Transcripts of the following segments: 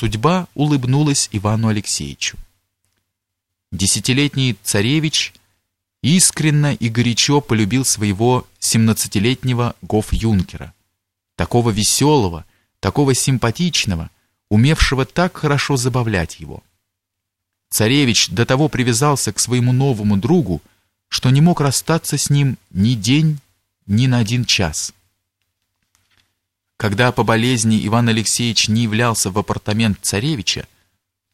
судьба улыбнулась Ивану Алексеевичу. Десятилетний царевич искренно и горячо полюбил своего семнадцатилетнего гоф-юнкера, такого веселого, такого симпатичного, умевшего так хорошо забавлять его. Царевич до того привязался к своему новому другу, что не мог расстаться с ним ни день, ни на один час. Когда по болезни Иван Алексеевич не являлся в апартамент царевича,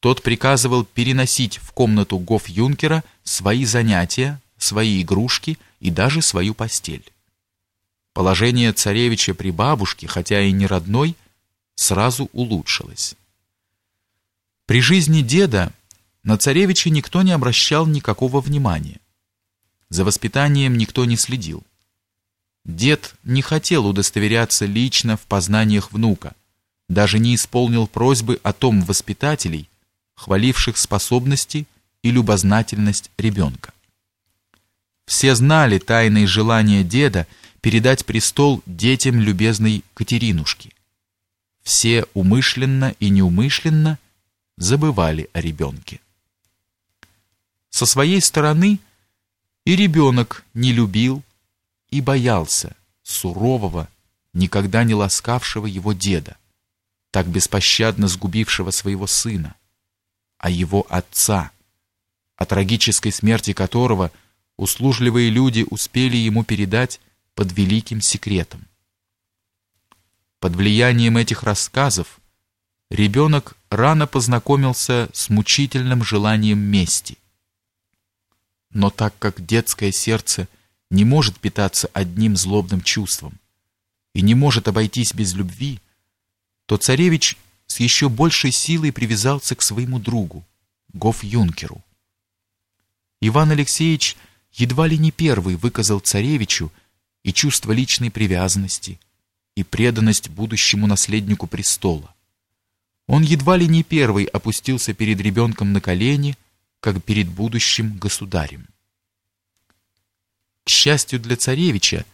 тот приказывал переносить в комнату гоф-юнкера свои занятия, свои игрушки и даже свою постель. Положение царевича при бабушке, хотя и не родной, сразу улучшилось. При жизни деда на царевича никто не обращал никакого внимания. За воспитанием никто не следил. Дед не хотел удостоверяться лично в познаниях внука, даже не исполнил просьбы о том воспитателей, хваливших способности и любознательность ребенка. Все знали тайные желания деда передать престол детям любезной Катеринушки. Все умышленно и неумышленно забывали о ребенке. Со своей стороны и ребенок не любил и боялся сурового, никогда не ласкавшего его деда, так беспощадно сгубившего своего сына, а его отца, о трагической смерти которого – услужливые люди успели ему передать под великим секретом. Под влиянием этих рассказов ребенок рано познакомился с мучительным желанием мести. Но так как детское сердце не может питаться одним злобным чувством и не может обойтись без любви, то царевич с еще большей силой привязался к своему другу, Гоф-юнкеру. Иван Алексеевич едва ли не первый выказал царевичу и чувство личной привязанности, и преданность будущему наследнику престола. Он едва ли не первый опустился перед ребенком на колени, как перед будущим государем. К счастью для царевича,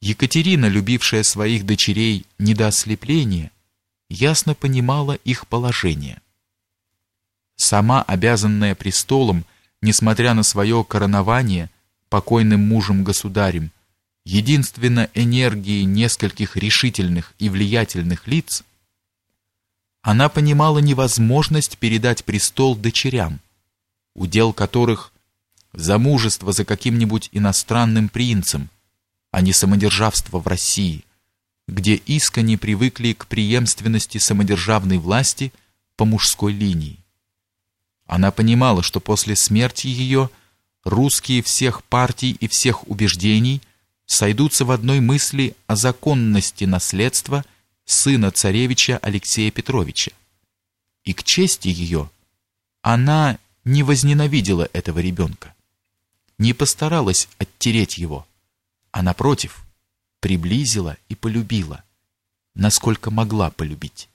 Екатерина, любившая своих дочерей не до ослепления, ясно понимала их положение. Сама обязанная престолом, несмотря на свое коронование, покойным мужем-государем, единственно энергией нескольких решительных и влиятельных лиц, она понимала невозможность передать престол дочерям, удел которых замужество за каким-нибудь иностранным принцем, а не самодержавство в России, где искренне привыкли к преемственности самодержавной власти по мужской линии. Она понимала, что после смерти ее – русские всех партий и всех убеждений сойдутся в одной мысли о законности наследства сына царевича Алексея Петровича. И к чести ее она не возненавидела этого ребенка, не постаралась оттереть его, а напротив, приблизила и полюбила, насколько могла полюбить.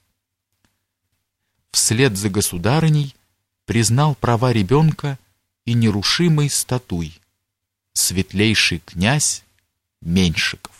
Вслед за государыней признал права ребенка и нерушимой статуй, светлейший князь Меньшиков.